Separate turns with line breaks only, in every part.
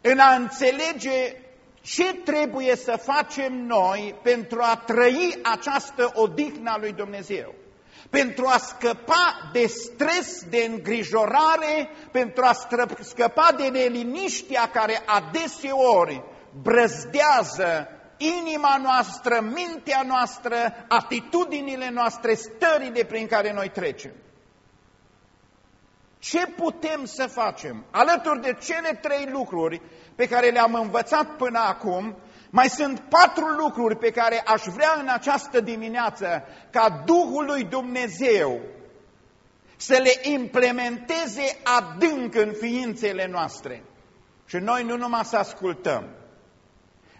în a înțelege ce trebuie să facem noi pentru a trăi această odihnă a lui Dumnezeu pentru a scăpa de stres, de îngrijorare, pentru a scăpa de neliniștea care adeseori brăzdează inima noastră, mintea noastră, atitudinile noastre, stările prin care noi trecem. Ce putem să facem? Alături de cele trei lucruri pe care le-am învățat până acum, mai sunt patru lucruri pe care aș vrea în această dimineață ca Duhul lui Dumnezeu să le implementeze adânc în ființele noastre. Și noi nu numai să ascultăm,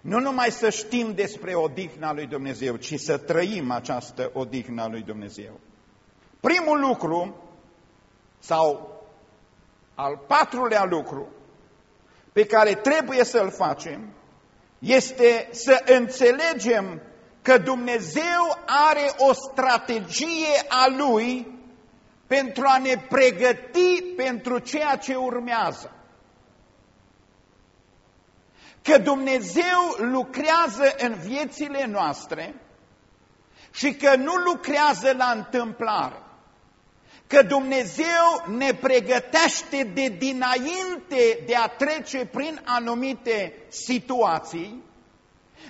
nu numai să știm despre odihna lui Dumnezeu, ci să trăim această odihna lui Dumnezeu. Primul lucru, sau al patrulea lucru, pe care trebuie să-l facem, este să înțelegem că Dumnezeu are o strategie a Lui pentru a ne pregăti pentru ceea ce urmează. Că Dumnezeu lucrează în viețile noastre și că nu lucrează la întâmplare că Dumnezeu ne pregătește de dinainte de a trece prin anumite situații,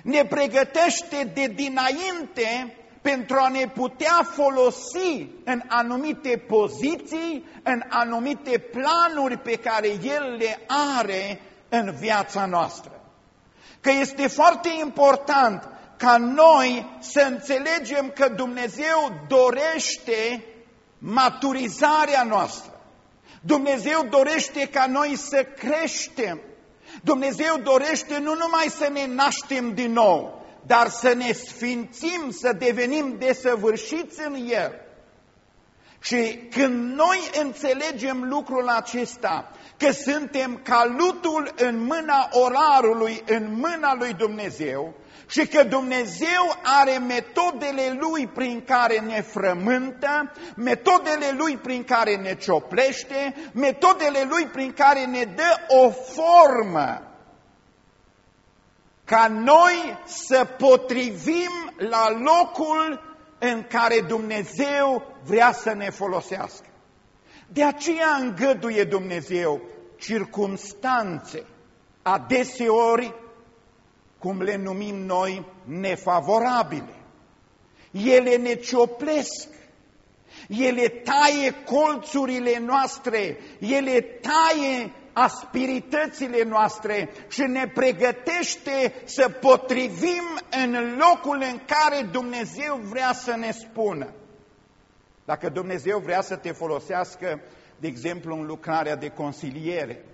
ne pregătește de dinainte pentru a ne putea folosi în anumite poziții, în anumite planuri pe care El le are în viața noastră. Că este foarte important ca noi să înțelegem că Dumnezeu dorește maturizarea noastră. Dumnezeu dorește ca noi să creștem. Dumnezeu dorește nu numai să ne naștem din nou, dar să ne sfințim, să devenim desăvârșiți în El. Și când noi înțelegem lucrul acesta, că suntem ca lutul în mâna orarului, în mâna lui Dumnezeu, și că Dumnezeu are metodele Lui prin care ne frământă, metodele Lui prin care ne cioplește, metodele Lui prin care ne dă o formă ca noi să potrivim la locul în care Dumnezeu vrea să ne folosească. De aceea îngăduie Dumnezeu circumstanțe, adeseori cum le numim noi, nefavorabile. Ele ne cioplesc, ele taie colțurile noastre, ele taie aspiritățile noastre și ne pregătește să potrivim în locul în care Dumnezeu vrea să ne spună. Dacă Dumnezeu vrea să te folosească, de exemplu, în lucrarea de consiliere,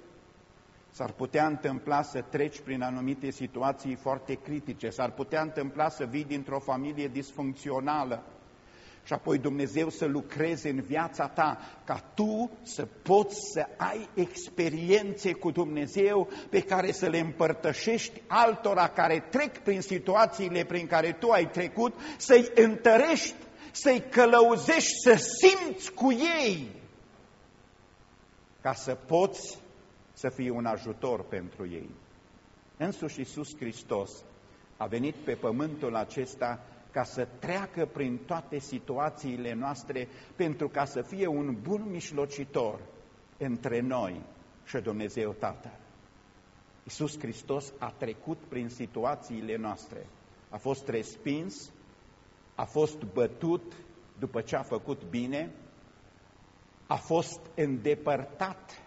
S-ar putea întâmpla să treci prin anumite situații foarte critice, s-ar putea întâmpla să vii dintr-o familie disfuncțională. Și apoi Dumnezeu să lucreze în viața ta, ca tu să poți să ai experiențe cu Dumnezeu pe care să le împărtășești altora care trec prin situațiile prin care tu ai trecut, să-i întărești, să-i călăuzești, să simți cu ei, ca să poți să fie un ajutor pentru ei. Însuși Iisus Hristos a venit pe pământul acesta ca să treacă prin toate situațiile noastre, pentru ca să fie un bun mișlocitor între noi și Dumnezeu Tatăl. Iisus Hristos a trecut prin situațiile noastre. A fost respins, a fost bătut după ce a făcut bine, a fost îndepărtat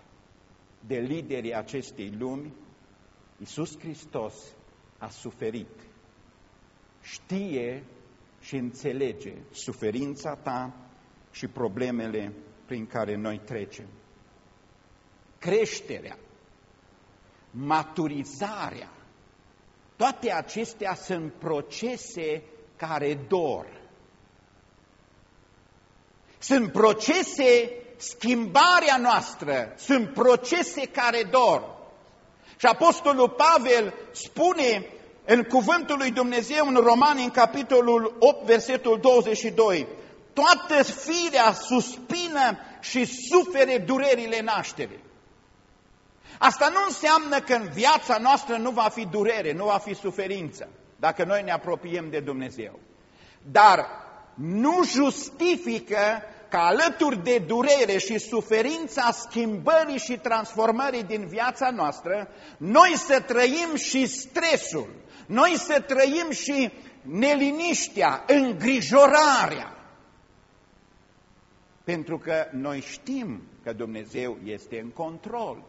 de liderii acestei lumi, Iisus Hristos a suferit. Știe și înțelege suferința ta și problemele prin care noi trecem. Creșterea, maturizarea, toate acestea sunt procese care dor. Sunt procese schimbarea noastră, sunt procese care dor. Și Apostolul Pavel spune în cuvântul lui Dumnezeu în Romani, în capitolul 8, versetul 22, toată firea suspină și sufere durerile nașterii. Asta nu înseamnă că în viața noastră nu va fi durere, nu va fi suferință, dacă noi ne apropiem de Dumnezeu. Dar nu justifică ca alături de durere și suferința schimbării și transformării din viața noastră, noi să trăim și stresul, noi să trăim și neliniștea, îngrijorarea. Pentru că noi știm că Dumnezeu este în control.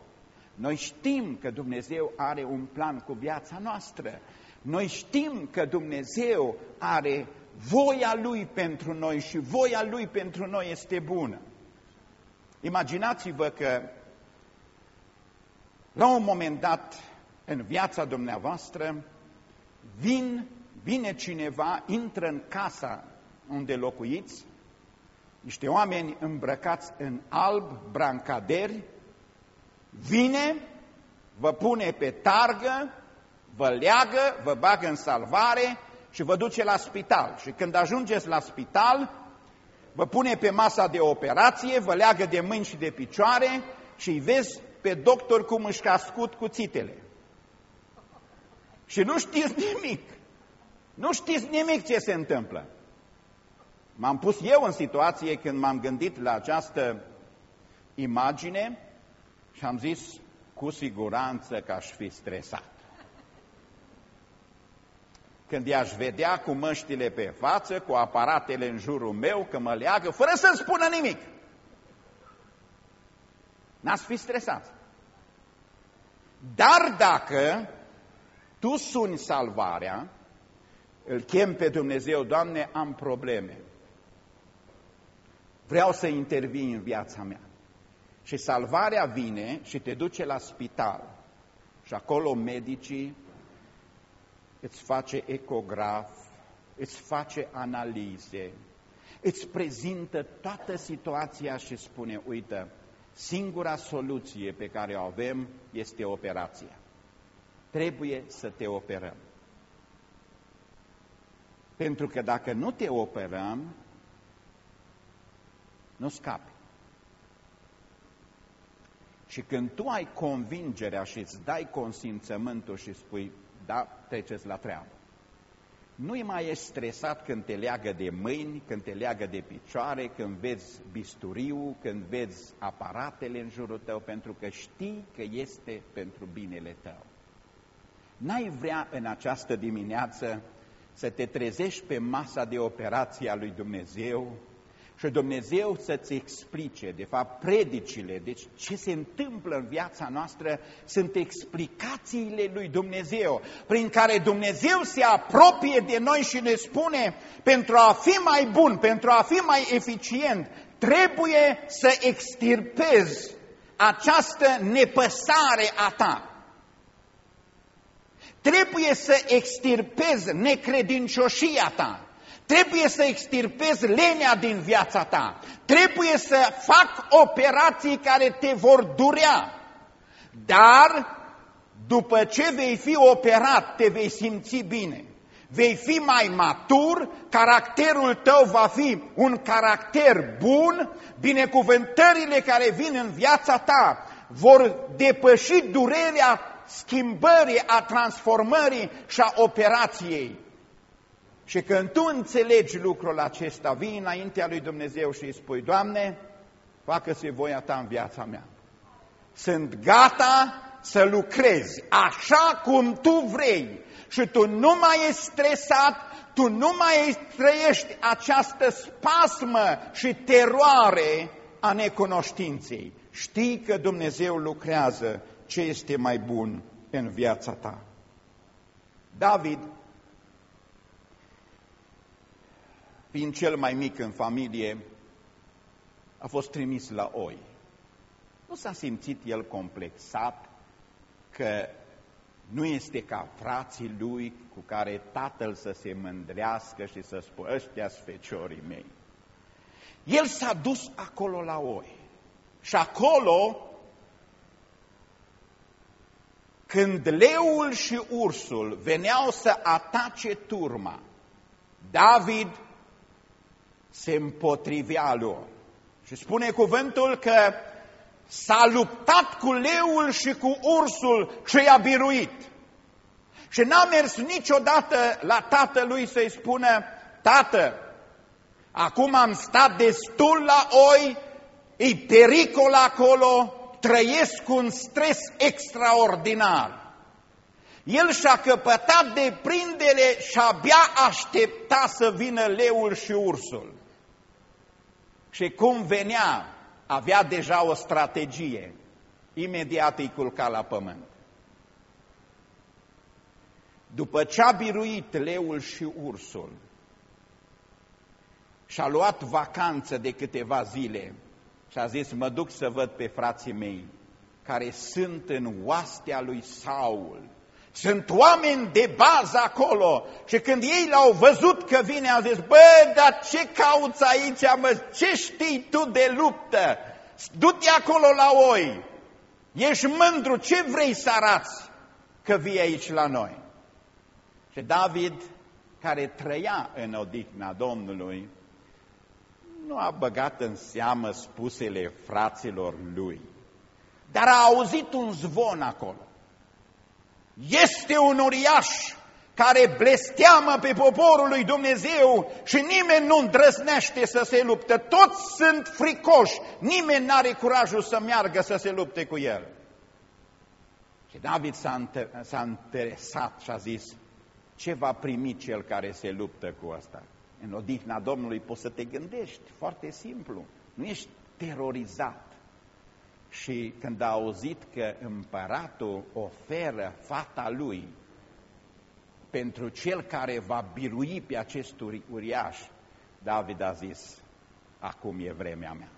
Noi știm că Dumnezeu are un plan cu viața noastră. Noi știm că Dumnezeu are voia Lui pentru noi și voia Lui pentru noi este bună. Imaginați-vă că la un moment dat în viața dumneavoastră vin, vine cineva, intră în casa unde locuiți, niște oameni îmbrăcați în alb, brancaderi, vine, vă pune pe targă, vă leagă, vă bagă în salvare și vă duce la spital. Și când ajungeți la spital, vă pune pe masa de operație, vă leagă de mâini și de picioare și îi vezi pe doctor cum își cascut cuțitele. Și nu știți nimic. Nu știți nimic ce se întâmplă. M-am pus eu în situație când m-am gândit la această imagine și am zis, cu siguranță că aș fi stresat. Când i-aș vedea cu măștile pe față, cu aparatele în jurul meu, că mă leagă, fără să-mi spună nimic. N-ați fi stresat. Dar dacă tu suni salvarea, îl chem pe Dumnezeu, Doamne, am probleme. Vreau să intervin în viața mea. Și salvarea vine și te duce la spital. Și acolo medicii îți face ecograf, îți face analize, îți prezintă toată situația și spune, uite, singura soluție pe care o avem este operația. Trebuie să te operăm. Pentru că dacă nu te operăm, nu scapi. Și când tu ai convingerea și îți dai consimțământul și spui, da, treceți la treabă. Nu mai ești stresat când te leagă de mâini, când te leagă de picioare, când vezi bisturiu, când vezi aparatele în jurul tău, pentru că știi că este pentru binele tău. N-ai vrea în această dimineață să te trezești pe masa de operație a lui Dumnezeu și Dumnezeu să-ți explice, de fapt, predicile, deci ce se întâmplă în viața noastră, sunt explicațiile lui Dumnezeu, prin care Dumnezeu se apropie de noi și ne spune, pentru a fi mai bun, pentru a fi mai eficient, trebuie să extirpezi această nepăsare a ta. Trebuie să extirpezi necredincioșia ta. Trebuie să extirpezi lenea din viața ta. Trebuie să fac operații care te vor durea. Dar după ce vei fi operat, te vei simți bine. Vei fi mai matur, caracterul tău va fi un caracter bun, binecuvântările care vin în viața ta vor depăși durerea schimbării, a transformării și a operației. Și când tu înțelegi lucrul acesta, vii înaintea lui Dumnezeu și îi spui, Doamne, facă-se voia Ta în viața mea. Sunt gata să lucrezi așa cum Tu vrei și Tu nu mai ești stresat, Tu nu mai trăiești această spasmă și teroare a necunoștinței. Știi că Dumnezeu lucrează ce este mai bun în viața ta. David fiind cel mai mic în familie, a fost trimis la oi. Nu s-a simțit el complexat că nu este ca frații lui cu care tatăl să se mândrească și să spună, ăștia feciorii mei. El s-a dus acolo la oi. Și acolo, când leul și ursul veneau să atace turma, David se împotrivea lor. Și spune cuvântul că s-a luptat cu leul și cu ursul ce i-a biruit. Și n-a mers niciodată la tatălui să-i spună, Tată, acum am stat destul la oi, e pericol acolo, trăiesc un stres extraordinar. El și-a căpătat de prindere și abia aștepta să vină leul și ursul. Și cum venea, avea deja o strategie. Imediat îi culca la pământ. După ce a biruit leul și ursul și-a luat vacanță de câteva zile și a zis, mă duc să văd pe frații mei care sunt în oastea lui Saul. Sunt oameni de bază acolo și când ei l-au văzut că vine, au zis, bă, dar ce cauți aici, mă, ce știi tu de luptă? Du-te acolo la oi, ești mândru, ce vrei să arați că vii aici la noi? Și David, care trăia în odihna Domnului, nu a băgat în seamă spusele fraților lui, dar a auzit un zvon acolo. Este un uriaș care blesteamă pe poporul lui Dumnezeu și nimeni nu îndrăznește să se lupte. Toți sunt fricoși, nimeni nu are curajul să meargă să se lupte cu el. Și David s-a interesat și a zis, ce va primi cel care se luptă cu asta? În odihna Domnului poți să te gândești, foarte simplu, nu ești terorizat. Și când a auzit că împăratul oferă fata lui pentru cel care va birui pe acest uriaș, David a zis, acum e vremea mea.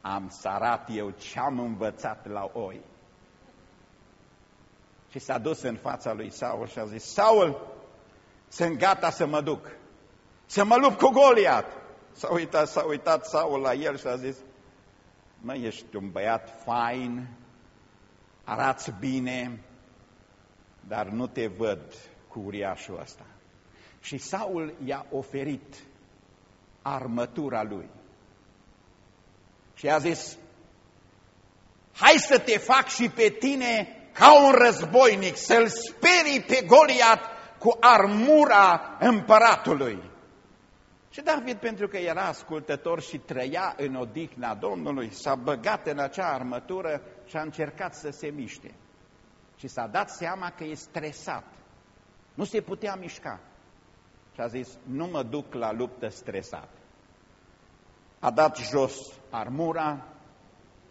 Am să arat eu ce am învățat la oi. Și s-a dus în fața lui Saul și a zis, Saul, sunt gata să mă duc, să mă lupt cu Goliat. S-a uitat, s-a uitat Saul la el și a zis, mă, ești un băiat fain, arați bine, dar nu te văd cu uriașul ăsta. Și Saul i-a oferit armătura lui. Și a zis, hai să te fac și pe tine ca un războinic, să-l sperii pe Goliat cu armura împăratului. Și David, pentru că era ascultător și trăia în odihna Domnului, s-a băgat în acea armătură și a încercat să se miște. Și s-a dat seama că e stresat. Nu se putea mișca. Și a zis, nu mă duc la luptă stresat. A dat jos armura,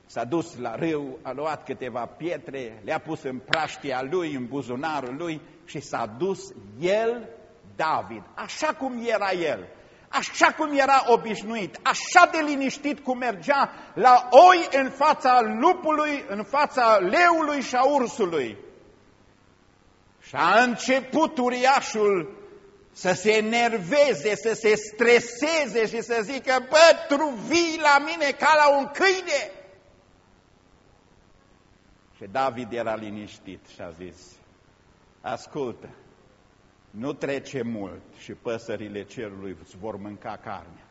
s-a dus la râu, a luat câteva pietre, le-a pus în praștia lui, în buzunarul lui și s-a dus el, David, așa cum era el, așa cum era obișnuit, așa de liniștit cum mergea la oi în fața lupului, în fața leului și a ursului. Și a început uriașul să se enerveze, să se streseze și să zică, bă, tu vii la mine ca la un câine. Și David era liniștit și a zis, ascultă, nu trece mult și păsările cerului îți vor mânca carnea.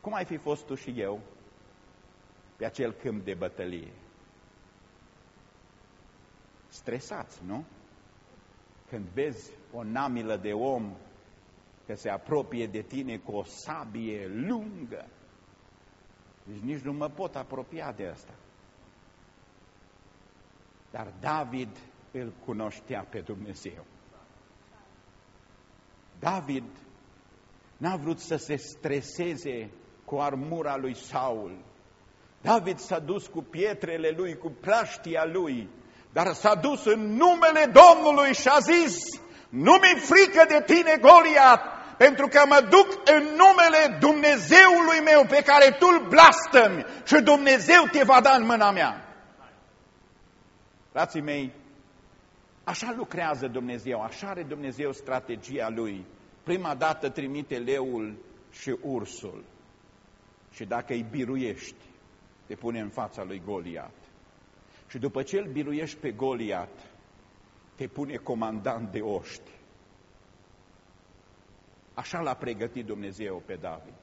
Cum ai fi fost tu și eu pe acel câmp de bătălie? Stresați, nu? Când vezi o namilă de om că se apropie de tine cu o sabie lungă, deci nici nu mă pot apropia de asta. Dar David îl cunoștea pe Dumnezeu. David n-a vrut să se streseze cu armura lui Saul. David s-a dus cu pietrele lui, cu praștia lui, dar s-a dus în numele Domnului și a zis, nu mi frică de tine, Goliat, pentru că mă duc în numele Dumnezeului meu pe care tu îl blastămi și Dumnezeu te va da în mâna mea. Frații mei, așa lucrează Dumnezeu, așa are Dumnezeu strategia Lui. Prima dată trimite leul și ursul și dacă îi biruiești, te pune în fața lui Goliat. Și după ce îl biruiești pe Goliat, te pune comandant de oști. Așa l-a pregătit Dumnezeu pe David.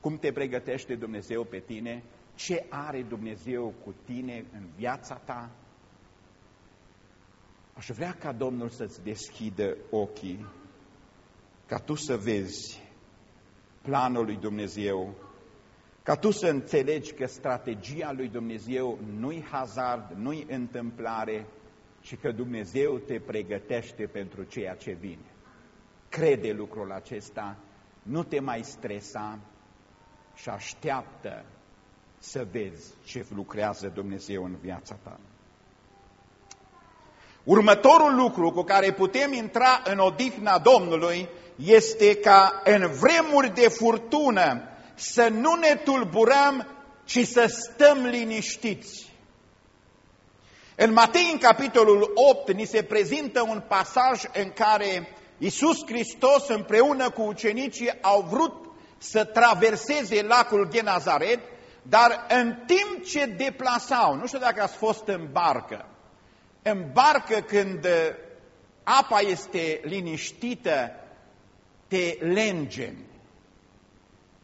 cum te pregătește Dumnezeu pe tine, ce are Dumnezeu cu tine în viața ta. Aș vrea ca Domnul să-ți deschidă ochii, ca tu să vezi planul lui Dumnezeu, ca tu să înțelegi că strategia lui Dumnezeu nu-i hazard, nu-i întâmplare, ci că Dumnezeu te pregătește pentru ceea ce vine. Crede lucrul acesta, nu te mai stresa și așteaptă să vezi ce lucrează Dumnezeu în viața ta. Următorul lucru cu care putem intra în odihna Domnului este ca în vremuri de furtună să nu ne tulburăm, ci să stăm liniștiți. În Matei, în capitolul 8, ni se prezintă un pasaj în care Iisus Hristos împreună cu ucenicii au vrut să traverseze lacul Genazaret, dar în timp ce deplasau, nu știu dacă ați fost în barcă, în barcă când apa este liniștită, te lengeni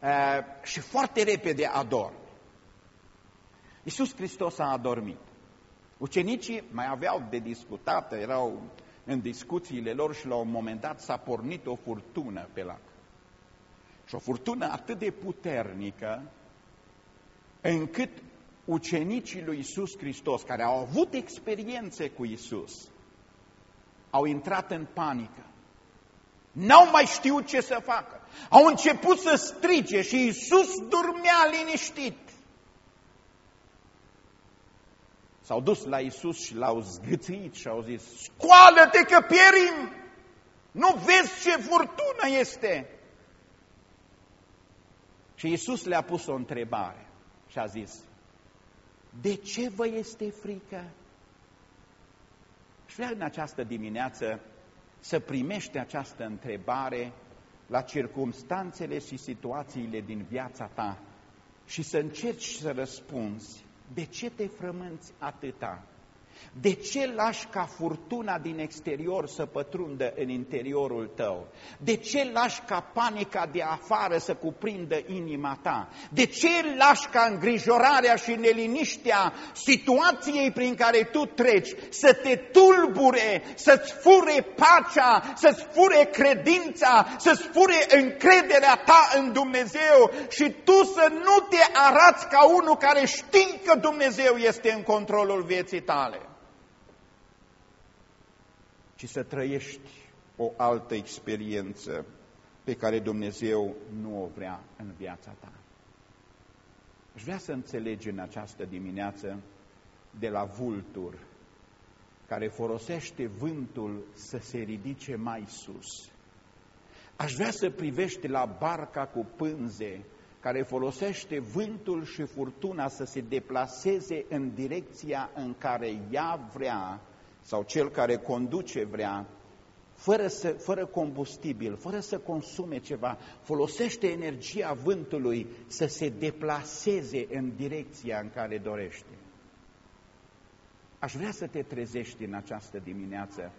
uh, și foarte repede adormi. Iisus Hristos a adormit. Ucenicii mai aveau de discutat, erau în discuțiile lor și la un moment dat s-a pornit o furtună pe lac. Și o furtună atât de puternică încât ucenicii lui Isus Hristos, care au avut experiențe cu Isus, au intrat în panică. N-au mai știut ce să facă. Au început să strige și Isus dormea liniștit. S-au dus la Isus și l-au zgâțit și au zis, scoală-te că pierim! Nu vezi ce furtună este? Și Isus le-a pus o întrebare și a zis, de ce vă este frică? Și vrea în această dimineață să primești această întrebare la circumstanțele și situațiile din viața ta și să încerci să răspunzi de ce te frămânți atâta? De ce lași ca furtuna din exterior să pătrundă în interiorul tău? De ce lași ca panica de afară să cuprindă inima ta? De ce lași ca îngrijorarea și neliniștea situației prin care tu treci să te tulbure, să-ți fure pacea, să-ți fure credința, să-ți fure încrederea ta în Dumnezeu și tu să nu te arați ca unul care știi că Dumnezeu este în controlul vieții tale? Ci să trăiești o altă experiență pe care Dumnezeu nu o vrea în viața ta. Aș vrea să înțelegi în această dimineață de la vultur, care folosește vântul să se ridice mai sus. Aș vrea să privești la barca cu pânze, care folosește vântul și furtuna să se deplaseze în direcția în care ea vrea sau cel care conduce vrea, fără, să, fără combustibil, fără să consume ceva, folosește energia vântului să se deplaseze în direcția în care dorește. Aș vrea să te trezești în această dimineață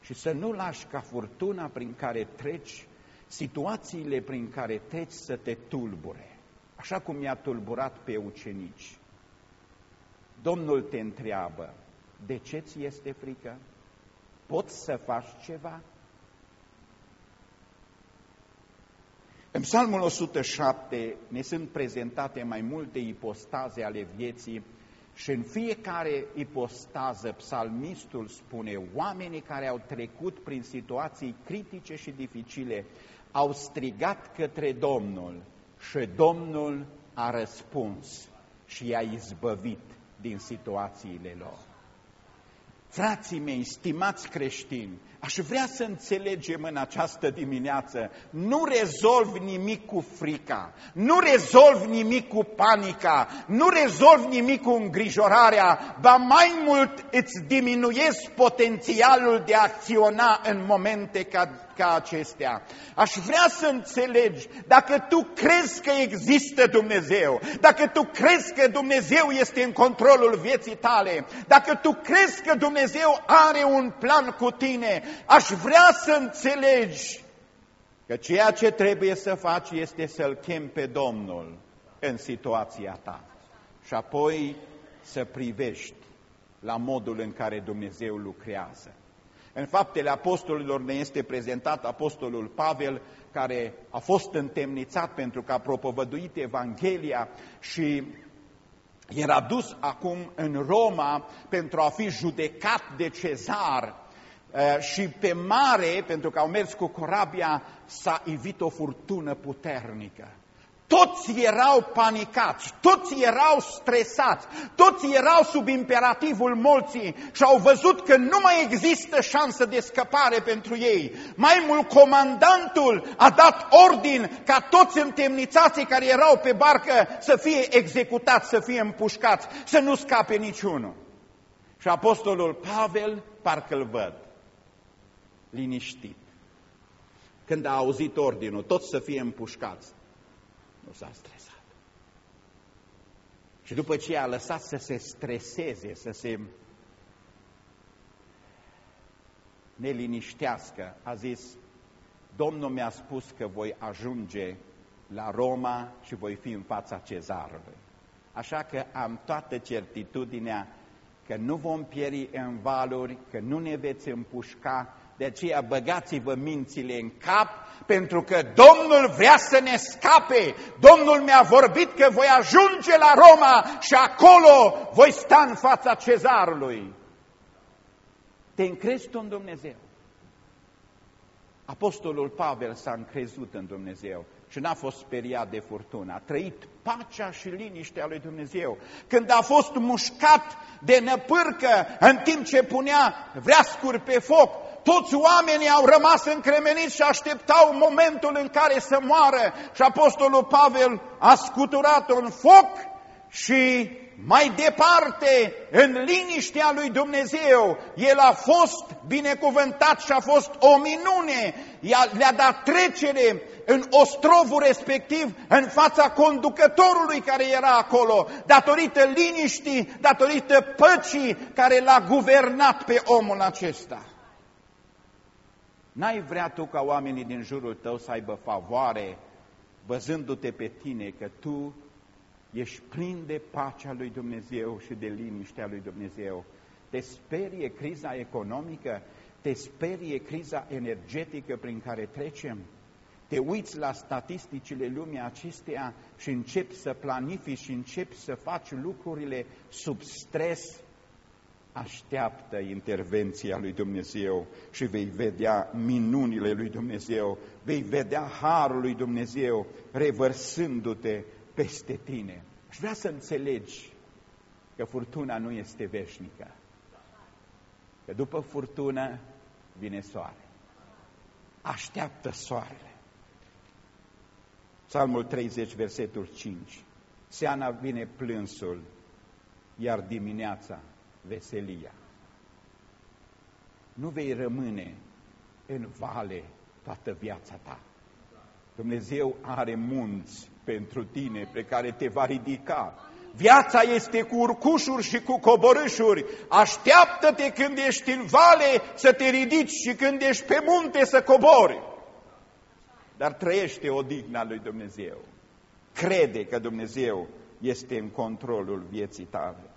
și să nu lași ca furtuna prin care treci, situațiile prin care treci să te tulbure, așa cum i-a tulburat pe ucenici. Domnul te întreabă, de ce ți este frică? Poți să faci ceva? În Psalmul 107 ne sunt prezentate mai multe ipostaze ale vieții și în fiecare ipostază psalmistul spune oamenii care au trecut prin situații critice și dificile au strigat către Domnul și Domnul a răspuns și i-a izbăvit din situațiile lor. Frații mei, stimați creștini, aș vrea să înțelegem în această dimineață, nu rezolvi nimic cu frica, nu rezolvi nimic cu panica, nu rezolvi nimic cu îngrijorarea, ba mai mult îți diminuezi potențialul de a acționa în momente ca ca acestea. Aș vrea să înțelegi, dacă tu crezi că există Dumnezeu, dacă tu crezi că Dumnezeu este în controlul vieții tale, dacă tu crezi că Dumnezeu are un plan cu tine, aș vrea să înțelegi Că ceea ce trebuie să faci este să-L chem pe Domnul în situația ta și apoi să privești la modul în care Dumnezeu lucrează. În faptele apostolilor ne este prezentat apostolul Pavel, care a fost întemnițat pentru că a propovăduit Evanghelia și era dus acum în Roma pentru a fi judecat de cezar uh, și pe mare, pentru că au mers cu corabia, s-a ivit o furtună puternică. Toți erau panicați, toți erau stresați, toți erau sub imperativul molții și au văzut că nu mai există șansă de scăpare pentru ei. Mai mult, comandantul a dat ordin ca toți întemnițații care erau pe barcă să fie executați, să fie împușcați, să nu scape niciunul. Și apostolul Pavel, parcă-l văd, liniștit. Când a auzit ordinul, toți să fie împușcați, nu s-a stresat. Și după ce a lăsat să se streseze, să se neliniștească, a zis, Domnul mi-a spus că voi ajunge la Roma și voi fi în fața cezarului. Așa că am toată certitudinea că nu vom pieri în valuri, că nu ne veți împușca, de aceea băgați-vă mințile în cap, pentru că Domnul vrea să ne scape. Domnul mi-a vorbit că voi ajunge la Roma și acolo voi sta în fața cezarului. Te încrezi tu în Dumnezeu? Apostolul Pavel s-a încrezut în Dumnezeu și n-a fost speriat de furtună. A trăit pacea și liniștea lui Dumnezeu. Când a fost mușcat de năpârcă în timp ce punea vreascuri pe foc, toți oamenii au rămas încremeniți și așteptau momentul în care să moară. Și Apostolul Pavel a scuturat un foc și mai departe, în liniștea lui Dumnezeu, el a fost binecuvântat și a fost o minune. Le-a dat trecere în ostrovul respectiv, în fața conducătorului care era acolo, datorită liniștii, datorită păcii care l-a guvernat pe omul acesta. N-ai vrea tu ca oamenii din jurul tău să aibă favoare văzându-te pe tine că tu ești plin de pacea lui Dumnezeu și de liniștea lui Dumnezeu. Te sperie criza economică, te sperie criza energetică prin care trecem, te uiți la statisticile lumii acesteia și începi să planifici și începi să faci lucrurile sub stres, așteaptă intervenția lui Dumnezeu și vei vedea minunile lui Dumnezeu, vei vedea harul lui Dumnezeu revărsându-te peste tine. Și vrea să înțelegi că furtuna nu este veșnică, că după furtună vine soare. Așteaptă soarele. Psalmul 30, versetul 5. Seana vine plânsul, iar dimineața veselia. Nu vei rămâne în vale toată viața ta. Dumnezeu are munți pentru tine pe care te va ridica. Viața este cu urcușuri și cu coborâșuri. Așteaptă-te când ești în vale să te ridici și când ești pe munte să cobori. Dar trăiește odihna lui Dumnezeu. Crede că Dumnezeu este în controlul vieții tale.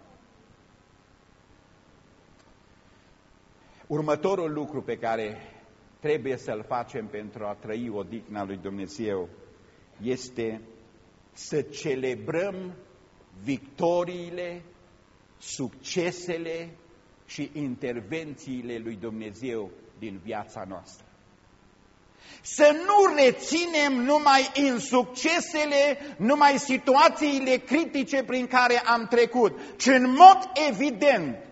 Următorul lucru pe care trebuie să-l facem pentru a trăi odihna lui Dumnezeu este să celebrăm victoriile, succesele și intervențiile lui Dumnezeu din viața noastră. Să nu reținem numai insuccesele, numai situațiile critice prin care am trecut, ci în mod evident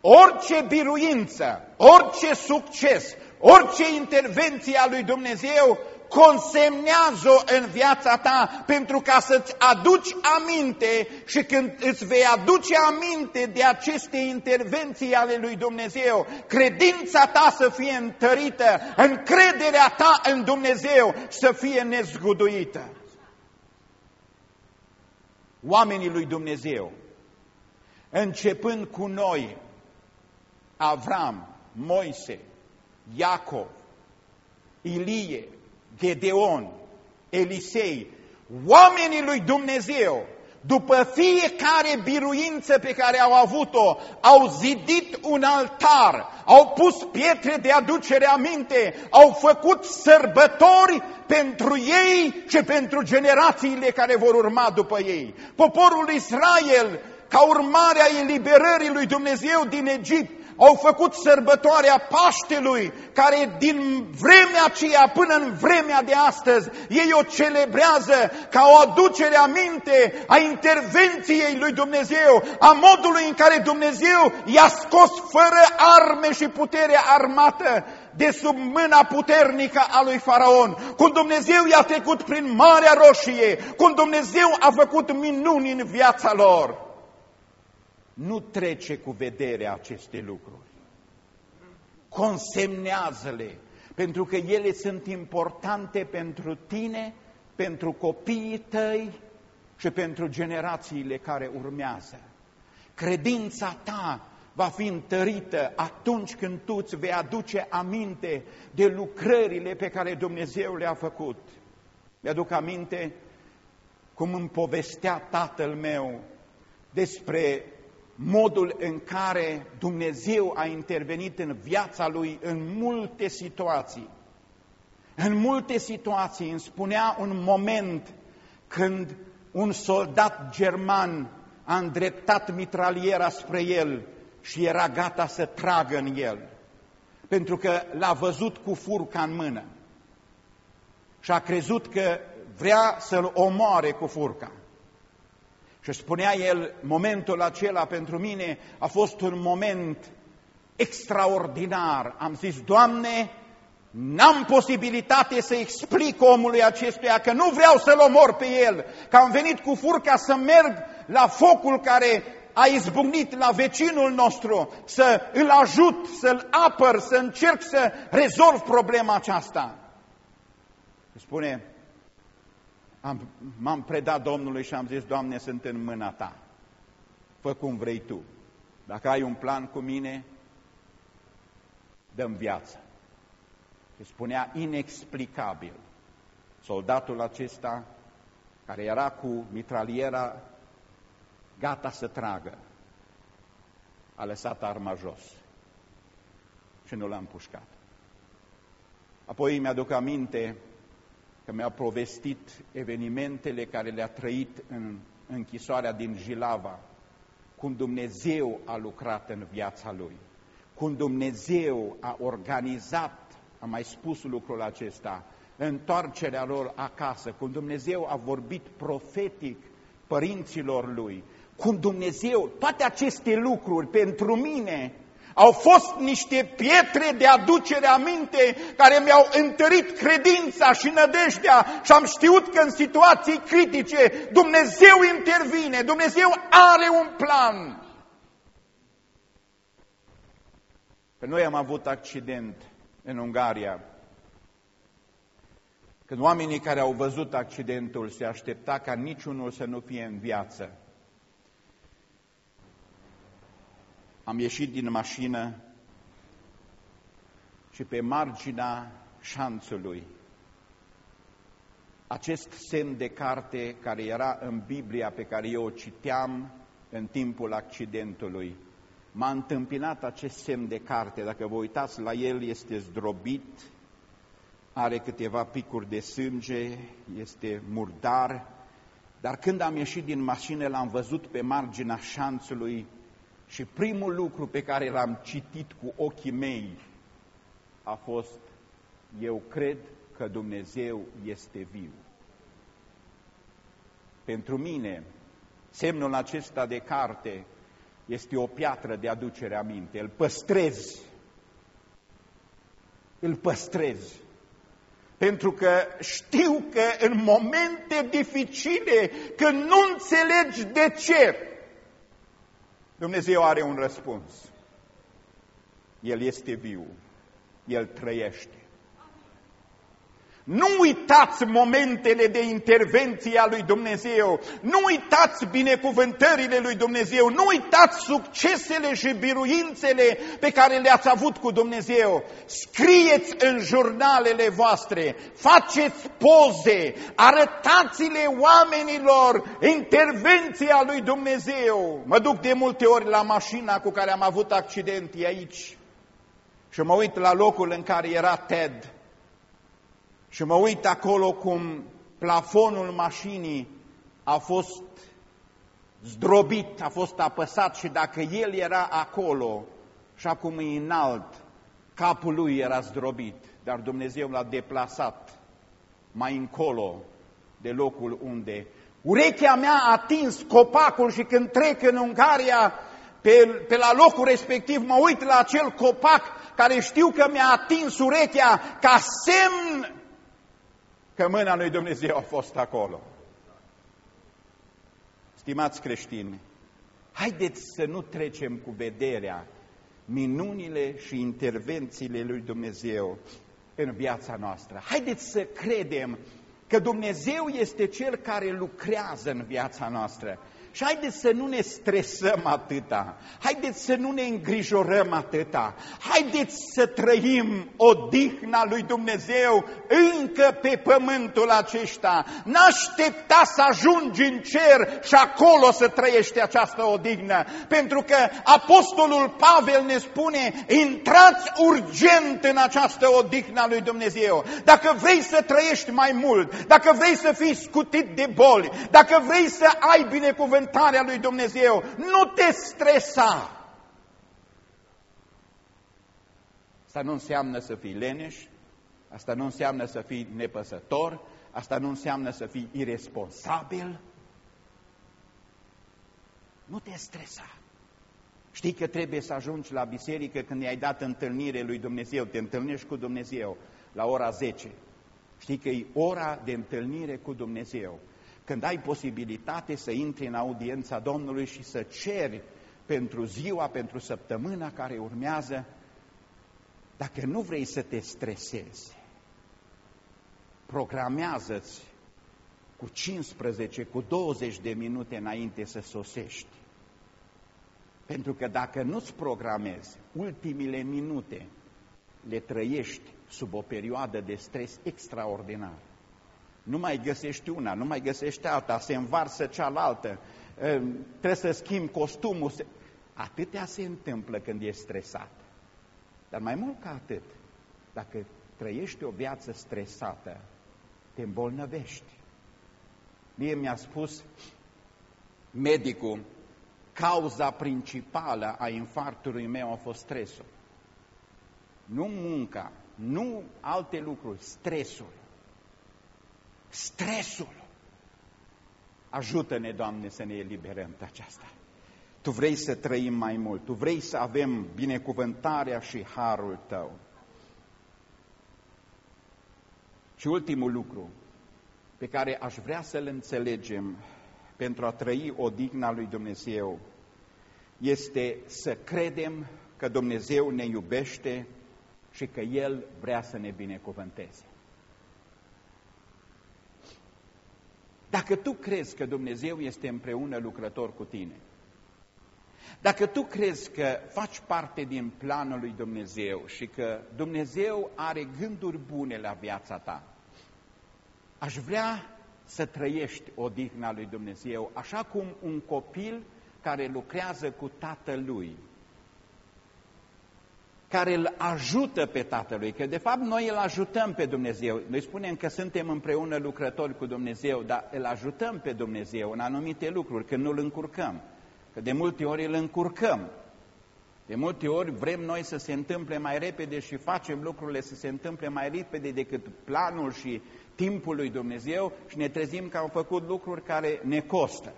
Orice biruință, orice succes, orice intervenție a lui Dumnezeu consemnează în viața ta pentru ca să-ți aduci aminte și când îți vei aduce aminte de aceste intervenții ale lui Dumnezeu, credința ta să fie întărită, încrederea ta în Dumnezeu să fie nezguduită. Oamenii lui Dumnezeu, începând cu noi, Avram, Moise, Iacov, Ilie, Gedeon, Elisei, oamenii lui Dumnezeu, după fiecare biruință pe care au avut-o, au zidit un altar, au pus pietre de aducere aminte, au făcut sărbători pentru ei și pentru generațiile care vor urma după ei. Poporul Israel, ca urmare a eliberării lui Dumnezeu din Egipt, au făcut sărbătoarea Paștelui, care din vremea aceea până în vremea de astăzi, ei o celebrează ca o aducere aminte a intervenției lui Dumnezeu, a modului în care Dumnezeu i-a scos fără arme și putere armată de sub mâna puternică a lui Faraon, cum Dumnezeu i-a trecut prin Marea Roșie, cum Dumnezeu a făcut minuni în viața lor nu trece cu vedere aceste lucruri. Consemnează-le, pentru că ele sunt importante pentru tine, pentru copiii tăi și pentru generațiile care urmează. Credința ta va fi întărită atunci când tu îți vei aduce aminte de lucrările pe care Dumnezeu le-a făcut. Mi-aduc aminte cum îmi povestea tatăl meu despre modul în care Dumnezeu a intervenit în viața lui în multe situații. În multe situații îmi spunea un moment când un soldat german a îndreptat mitraliera spre el și era gata să tragă în el, pentru că l-a văzut cu furca în mână și a crezut că vrea să-l omoare cu furca. Și spunea el, momentul acela pentru mine a fost un moment extraordinar. Am zis, Doamne, n-am posibilitate să explic omului acestuia că nu vreau să-l omor pe el, că am venit cu furca să merg la focul care a izbucnit la vecinul nostru, să îl ajut, să-l apăr, să încerc să rezolv problema aceasta. Spune, m-am predat Domnului și am zis, Doamne, sunt în mâna Ta. Fă cum vrei Tu. Dacă ai un plan cu mine, dăm viață. Și spunea inexplicabil. Soldatul acesta, care era cu mitraliera gata să tragă, a lăsat arma jos și nu l-a împușcat. Apoi mi-aduc aminte că mi-a povestit evenimentele care le-a trăit în închisoarea din Jilava, cum Dumnezeu a lucrat în viața lui, cum Dumnezeu a organizat, am mai spus lucrul acesta, întoarcerea lor acasă, cum Dumnezeu a vorbit profetic părinților lui, cum Dumnezeu, toate aceste lucruri pentru mine au fost niște pietre de aducere aminte care mi-au întărit credința și nădejdea și am știut că în situații critice Dumnezeu intervine, Dumnezeu are un plan. Că noi am avut accident în Ungaria. Când oamenii care au văzut accidentul se aștepta ca niciunul să nu fie în viață, Am ieșit din mașină și pe marginea șanțului, acest semn de carte care era în Biblia pe care eu o citeam în timpul accidentului, m-a întâmpinat acest semn de carte. Dacă vă uitați la el, este zdrobit, are câteva picuri de sânge, este murdar, dar când am ieșit din mașină, l-am văzut pe marginea șanțului și primul lucru pe care l-am citit cu ochii mei a fost, eu cred că Dumnezeu este viu. Pentru mine, semnul acesta de carte este o piatră de aducere aminte. Îl păstrez. Îl păstrez. Pentru că știu că în momente dificile, când nu înțelegi de ce, Dumnezeu are un răspuns. El este viu. El trăiește. Nu uitați momentele de intervenție a lui Dumnezeu, nu uitați binecuvântările lui Dumnezeu, nu uitați succesele și biruințele pe care le-ați avut cu Dumnezeu. Scrieți în jurnalele voastre, faceți poze, arătați-le oamenilor intervenția lui Dumnezeu. Mă duc de multe ori la mașina cu care am avut accident aici. Și mă uit la locul în care era Ted și mă uit acolo cum plafonul mașinii a fost zdrobit, a fost apăsat și dacă el era acolo și acum e înalt, capul lui era zdrobit, dar Dumnezeu l-a deplasat mai încolo de locul unde. Urechea mea a atins copacul și când trec în Ungaria, pe, pe la locul respectiv mă uit la acel copac care știu că mi-a atins urechea ca semn că mâna lui Dumnezeu a fost acolo. Stimați creștini, haideți să nu trecem cu vederea minunile și intervențiile lui Dumnezeu în viața noastră. Haideți să credem că Dumnezeu este Cel care lucrează în viața noastră și haideți să nu ne stresăm atâta, haideți să nu ne îngrijorăm atâta, haideți să trăim odihna lui Dumnezeu încă pe pământul acesta. N-aștepta să ajungi în cer și acolo să trăiești această odihnă, pentru că Apostolul Pavel ne spune, intrați urgent în această odihnă a lui Dumnezeu. Dacă vrei să trăiești mai mult, dacă vrei să fii scutit de boli, dacă vrei să ai binecuvântare, binecuvântarea lui Dumnezeu. Nu te stresa! Asta nu înseamnă să fii leneș, asta nu înseamnă să fii nepăsător, asta nu înseamnă să fii irresponsabil. Nu te stresa. Știi că trebuie să ajungi la biserică când i-ai dat întâlnire lui Dumnezeu, te întâlnești cu Dumnezeu la ora 10. Știi că e ora de întâlnire cu Dumnezeu când ai posibilitate să intri în audiența Domnului și să ceri pentru ziua, pentru săptămâna care urmează, dacă nu vrei să te stresezi, programează-ți cu 15, cu 20 de minute înainte să sosești. Pentru că dacă nu-ți programezi, ultimile minute le trăiești sub o perioadă de stres extraordinar nu mai găsești una, nu mai găsești alta, se învarsă cealaltă, trebuie să schimbi costumul. Atâtea se întâmplă când ești stresat. Dar mai mult ca atât, dacă trăiești o viață stresată, te îmbolnăvești. Mie mi-a spus medicul, cauza principală a infartului meu a fost stresul. Nu munca, nu alte lucruri, stresul. Stresul. Ajută-ne, Doamne, să ne eliberăm de aceasta. Tu vrei să trăim mai mult, Tu vrei să avem binecuvântarea și harul Tău. Și ultimul lucru pe care aș vrea să-l înțelegem pentru a trăi odihna lui Dumnezeu este să credem că Dumnezeu ne iubește și că El vrea să ne binecuvânteze. Dacă tu crezi că Dumnezeu este împreună lucrător cu tine, dacă tu crezi că faci parte din planul lui Dumnezeu și că Dumnezeu are gânduri bune la viața ta, aș vrea să trăiești odihna lui Dumnezeu, așa cum un copil care lucrează cu tatălui care îl ajută pe Tatălui, că de fapt noi îl ajutăm pe Dumnezeu. Noi spunem că suntem împreună lucrători cu Dumnezeu, dar îl ajutăm pe Dumnezeu în anumite lucruri, când nu îl încurcăm. Că de multe ori îl încurcăm. De multe ori vrem noi să se întâmple mai repede și facem lucrurile să se întâmple mai repede decât planul și timpul lui Dumnezeu și ne trezim că am făcut lucruri care ne costă.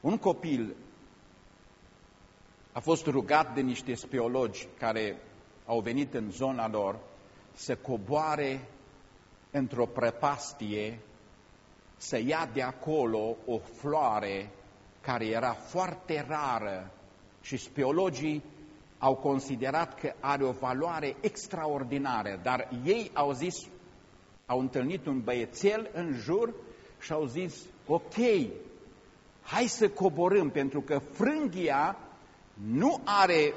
Un copil a fost rugat de niște speologi care au venit în zona lor să coboare într-o prăpastie, să ia de acolo o floare care era foarte rară și speologii au considerat că are o valoare extraordinară, dar ei au zis, au întâlnit un băiețel în jur și au zis, ok, hai să coborâm, pentru că frânghia nu are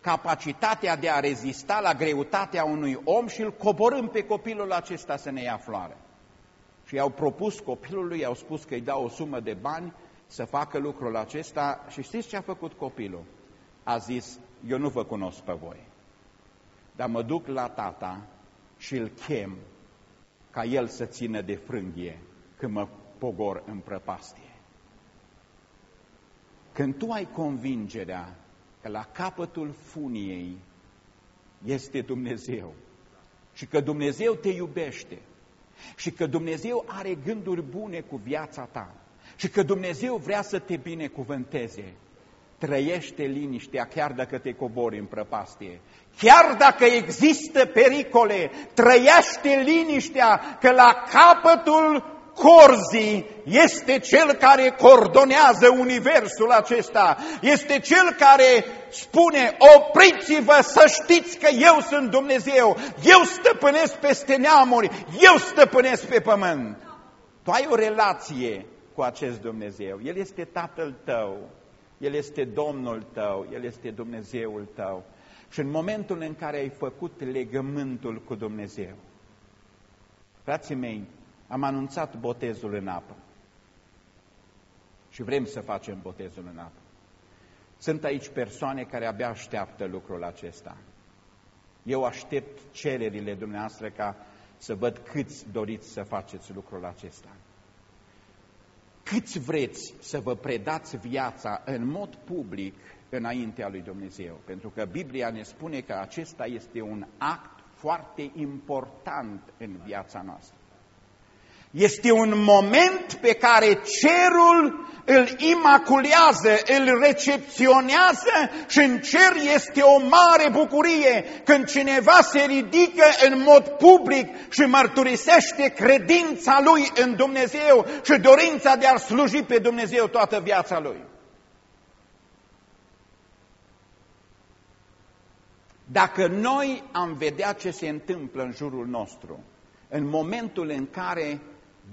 capacitatea de a rezista la greutatea unui om și îl coborâm pe copilul acesta să ne ia floare. Și i-au propus copilului, i-au spus că îi dau o sumă de bani să facă lucrul acesta și știți ce a făcut copilul? A zis, eu nu vă cunosc pe voi, dar mă duc la tata și îl chem ca el să țină de frânghie când mă pogor în prăpastie. Când tu ai convingerea că la capătul funiei este Dumnezeu și că Dumnezeu te iubește și că Dumnezeu are gânduri bune cu viața ta și că Dumnezeu vrea să te binecuvânteze, trăiește liniștea chiar dacă te cobori în prăpastie. Chiar dacă există pericole, trăiește liniștea că la capătul corzii este cel care coordonează universul acesta, este cel care spune, opriți-vă să știți că eu sunt Dumnezeu, eu stăpânesc peste neamuri, eu stăpânesc pe pământ. Tu ai o relație cu acest Dumnezeu, El este Tatăl tău, El este Domnul tău, El este Dumnezeul tău. Și în momentul în care ai făcut legământul cu Dumnezeu, frații mei, am anunțat botezul în apă. Și vrem să facem botezul în apă. Sunt aici persoane care abia așteaptă lucrul acesta. Eu aștept cererile dumneavoastră ca să văd câți doriți să faceți lucrul acesta. Câți vreți să vă predați viața în mod public înaintea lui Dumnezeu? Pentru că Biblia ne spune că acesta este un act foarte important în viața noastră. Este un moment pe care cerul îl imaculează, îl recepționează și în cer este o mare bucurie când cineva se ridică în mod public și mărturisește credința lui în Dumnezeu și dorința de a sluji pe Dumnezeu toată viața lui. Dacă noi am vedea ce se întâmplă în jurul nostru, în momentul în care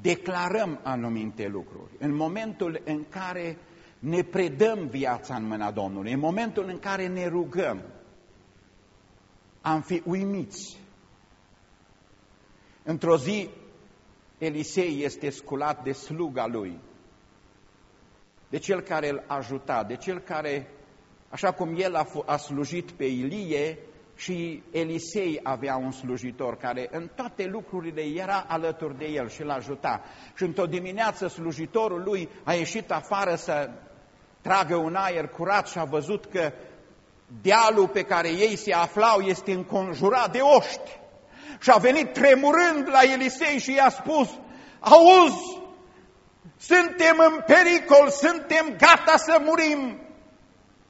declarăm anumite lucruri, în momentul în care ne predăm viața în mâna Domnului, în momentul în care ne rugăm, am fi uimiți. Într-o zi, Elisei este sculat de sluga lui, de cel care îl ajuta, de cel care, așa cum el a, a slujit pe Ilie, și Elisei avea un slujitor care în toate lucrurile era alături de el și l ajuta. Și într-o dimineață slujitorul lui a ieșit afară să tragă un aer curat și a văzut că dealul pe care ei se aflau este înconjurat de oști. Și a venit tremurând la Elisei și i-a spus, auzi, suntem în pericol, suntem gata să murim.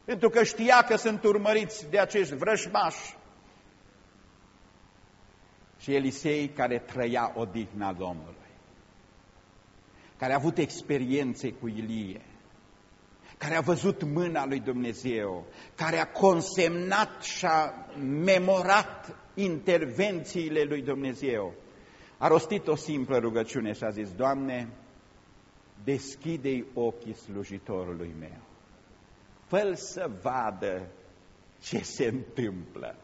Pentru că știa că sunt urmăriți de acești vrăjmași și Elisei care trăia odihna Domnului, care a avut experiențe cu Ilie, care a văzut mâna lui Dumnezeu, care a consemnat și a memorat intervențiile lui Dumnezeu, a rostit o simplă rugăciune și a zis, Doamne, deschide-i ochii slujitorului meu, fă să vadă ce se întâmplă.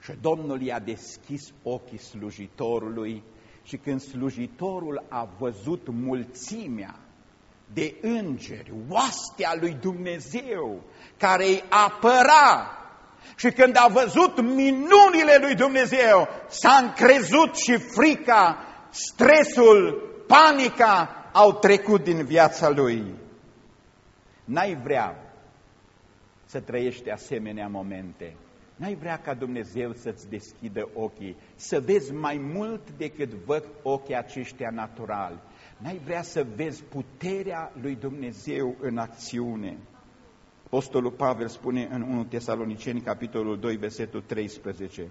Și Domnul i-a deschis ochii slujitorului și când slujitorul a văzut mulțimea de îngeri, oastea lui Dumnezeu, care îi apăra și când a văzut minunile lui Dumnezeu, s-a încrezut și frica, stresul, panica au trecut din viața lui. N-ai vrea să trăiești asemenea momente N-ai vrea ca Dumnezeu să-ți deschidă ochii, să vezi mai mult decât văd ochii aceștia naturali. N-ai vrea să vezi puterea lui Dumnezeu în acțiune. Apostolul Pavel spune în 1 Tesaloniceni, capitolul 2, versetul 13,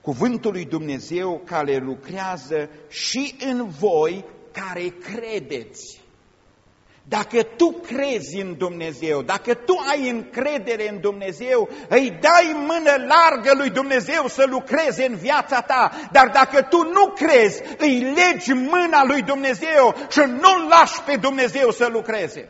Cuvântul lui Dumnezeu care lucrează și în voi care credeți. Dacă tu crezi în Dumnezeu, dacă tu ai încredere în Dumnezeu, îi dai mână largă lui Dumnezeu să lucreze în viața ta. Dar dacă tu nu crezi, îi legi mâna lui Dumnezeu și nu-L lași pe Dumnezeu să lucreze.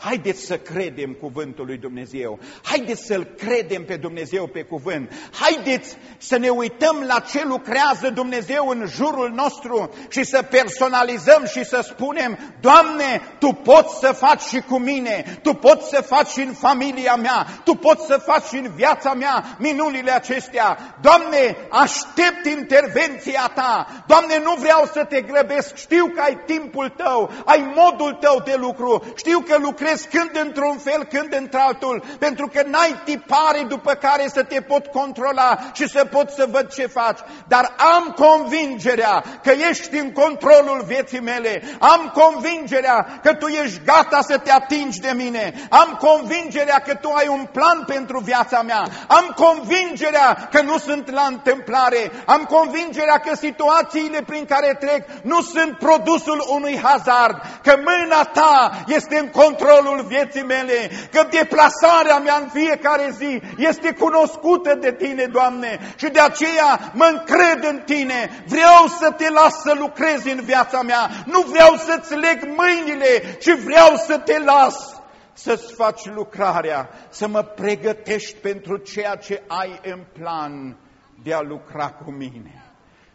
Haideți să credem cuvântul lui Dumnezeu. Haideți să-L credem pe Dumnezeu pe cuvânt. Haideți să ne uităm la ce lucrează Dumnezeu în jurul nostru și să personalizăm și să spunem, Doamne, Tu poți să faci și cu mine, Tu poți să faci și în familia mea, Tu poți să faci și în viața mea minunile acestea. Doamne, aștept intervenția Ta. Doamne, nu vreau să te grăbesc, știu că ai timpul Tău, ai modul Tău de lucru, știu că lucrezi lucrezi când într-un fel, când într-altul, pentru că n-ai tipare după care să te pot controla și să pot să văd ce faci. Dar am convingerea că ești în controlul vieții mele, am convingerea că tu ești gata să te atingi de mine, am convingerea că tu ai un plan pentru viața mea, am convingerea că nu sunt la întâmplare, am convingerea că situațiile prin care trec nu sunt produsul unui hazard, că mâna ta este în control controlul vieții mele, că deplasarea mea în fiecare zi este cunoscută de Tine, Doamne, și de aceea mă încred în Tine. Vreau să Te las să lucrezi în viața mea, nu vreau să-ți leg mâinile, ci vreau să Te las să-ți faci lucrarea, să mă pregătești pentru ceea ce ai în plan de a lucra cu mine.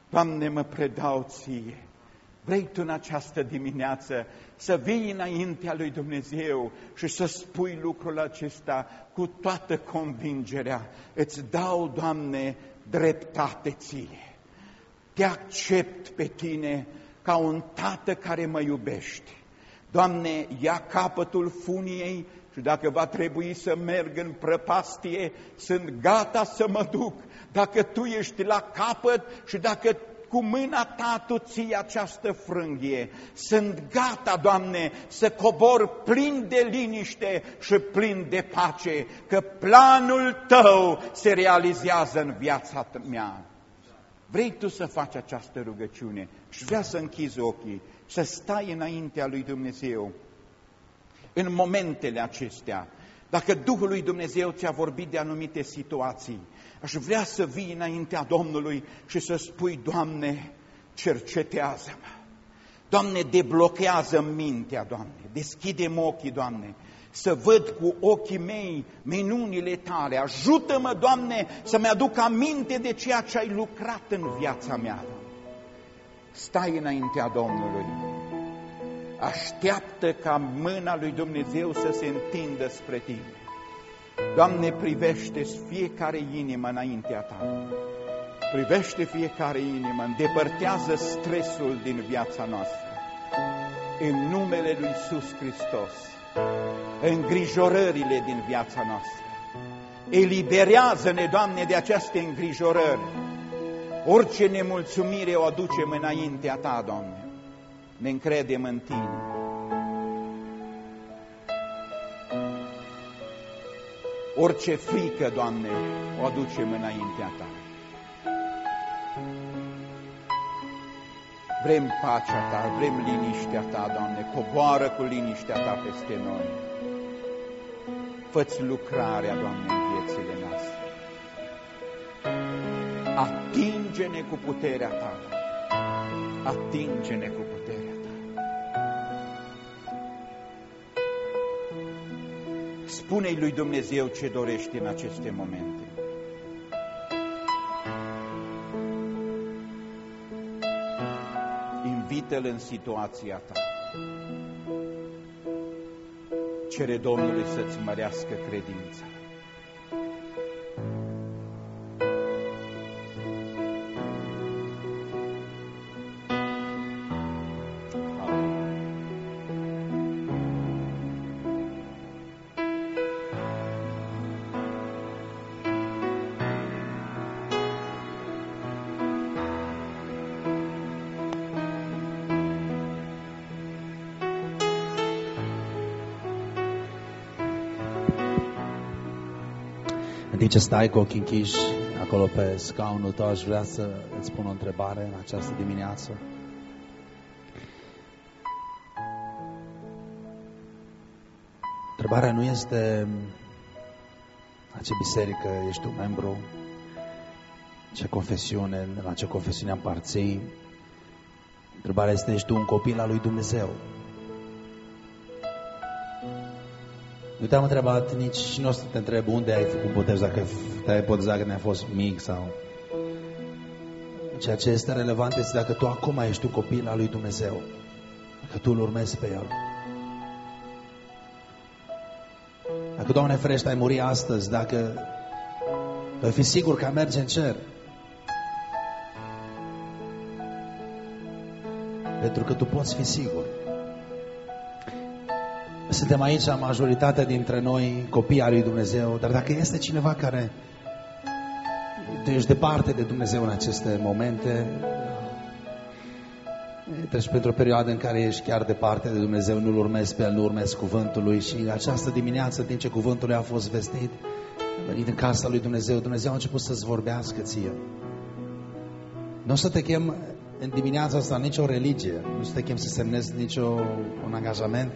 Doamne, mă predau Ție. Vrei Tu în această dimineață să vii înaintea lui Dumnezeu și să spui lucrul acesta cu toată convingerea. Îți dau, Doamne, dreptate ție. Te accept pe tine ca un tată care mă iubește. Doamne, ia capătul funiei și dacă va trebui să merg în prăpastie, sunt gata să mă duc. Dacă Tu ești la capăt și dacă cu mâna ta tu ții această frânghie. Sunt gata, Doamne, să cobor plin de liniște și plin de pace, că planul tău se realizează în viața mea. Vrei tu să faci această rugăciune și vrea să închizi ochii, să stai înaintea lui Dumnezeu în momentele acestea. Dacă Duhul lui Dumnezeu ți-a vorbit de anumite situații, Aș vrea să vii înaintea Domnului și să spui, Doamne, cercetează-mă. Doamne, deblochează mintea, Doamne, deschide-mi ochii, Doamne, să văd cu ochii mei minunile Tale. Ajută-mă, Doamne, să-mi aduc aminte de ceea ce ai lucrat în viața mea. Stai înaintea Domnului. Așteaptă ca mâna lui Dumnezeu să se întindă spre tine. Doamne, privește fiecare inimă înaintea Ta. Privește fiecare inimă, îndepărtează stresul din viața noastră. În numele Lui Iisus Hristos, îngrijorările din viața noastră. Eliberează-ne, Doamne, de aceste îngrijorări. Orice nemulțumire o aducem înaintea Ta, Doamne. Ne încredem în Tine. Orice frică, Doamne, o aducem înaintea Ta. Vrem pacea Ta, vrem liniștea Ta, Doamne, coboară cu liniștea Ta peste noi. Fă-ți lucrarea, Doamne, în viețile noastre. Atinge-ne cu puterea Ta. Atinge-ne cu Spune-i lui Dumnezeu ce dorești în aceste momente. Invită-L în situația ta. Cere Domnului să-ți mărească credința.
timp ce stai cu ochii închiși acolo pe scaunul tău, aș vrea să îți pun o întrebare în această dimineață. Întrebarea nu este la ce biserică ești un membru, ce confesiune, la ce confesiune aparții. Întrebarea este, ești tu un copil al lui Dumnezeu? Nu te-am întrebat nici și nu o să te întreb unde ai făcut botez, dacă te-ai botezat când ai fost mic sau... Ceea ce este relevant este dacă tu acum ești un copil al lui Dumnezeu, dacă tu îl urmezi pe El. Dacă, Doamne ferește, ai muri astăzi, dacă vei fi sigur că merge în cer, pentru că tu poți fi sigur. Suntem aici, majoritatea dintre noi, copii al lui Dumnezeu, dar dacă este cineva care tu ești departe de Dumnezeu în aceste momente, treci pentru o perioadă în care ești chiar departe de Dumnezeu, nu-L urmezi pe El, nu urmezi cuvântul Lui și această dimineață, din ce cuvântul Lui a fost vestit, venit în casa Lui Dumnezeu, Dumnezeu a început să-ți vorbească ție. Nu o să te chem în dimineața asta nicio religie, nu o să te chem să semnezi nicio un angajament,